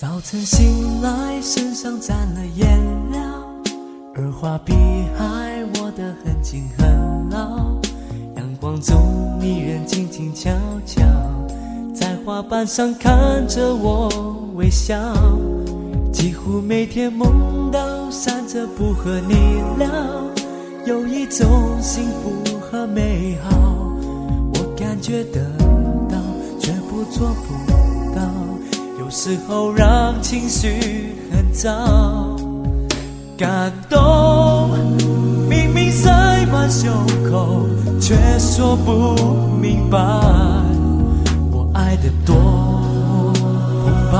早晨醒来，身上沾了颜料，而画笔还握得很紧很牢。阳光中，你人静静悄悄，在花瓣上看着我微笑。几乎每天梦到闪着不和你聊，有一种幸福和美好，我感觉得到，却不做不到。有时候让情绪很糟，感动明明塞满胸口，却说不明白，我爱的多澎湃。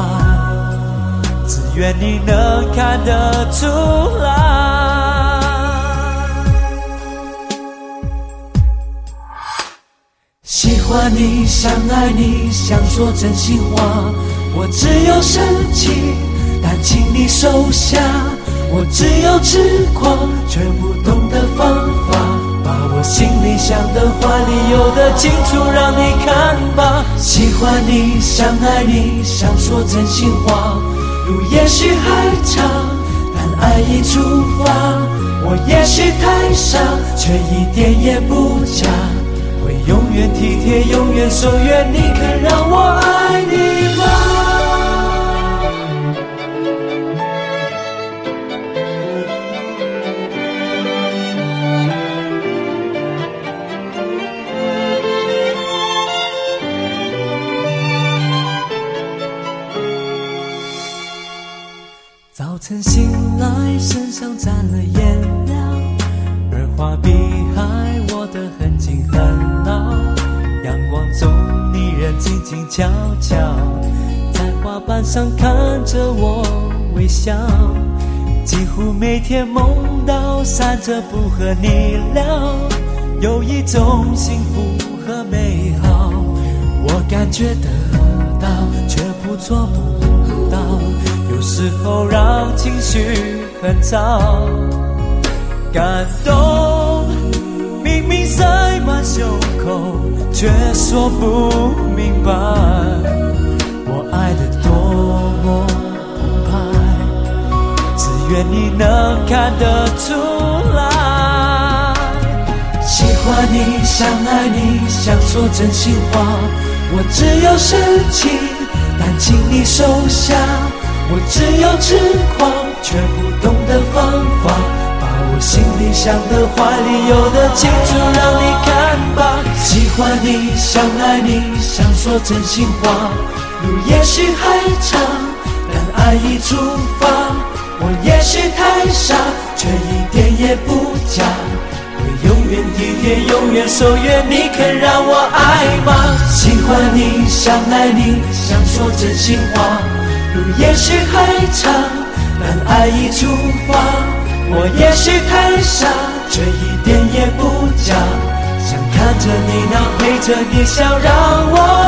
只愿你能看得出来。喜欢你，想爱你，想说真心话。我只有生气，但请你收下。我只有痴狂，却不懂得方法。把我心里想的话里有的清楚让你看吧。喜欢你，想爱你，想说真心话。路也许还长，但爱已出发。我也许太傻，却一点也不假。会永远体贴，永远守约。你肯让我爱你而画笔还握得很紧很牢。阳光中，你人静静悄悄，在花瓣上看着我微笑。几乎每天梦到闪着不和你聊，有一种幸福和美好，我感觉得到，却不做不到。有时候让情绪很糟，感动却说不明白，我爱的多么澎湃，只愿你能看得出来。喜欢你，想爱你，想说真心话，我只有深情，但请你收下。我只有痴狂，却不懂得方法，把我心里想的话里有的清楚让你看。欢你，想爱你，想说真心话，路也许还长，但爱已出发。我也许太傻，却一点也不假，会永远体贴，永远守约。你肯让我爱吗？喜欢你，想爱你，想说真心话。路也许还长，但爱已出发。我也许太傻，却一点也不假。看着你那，陪着你笑，让我。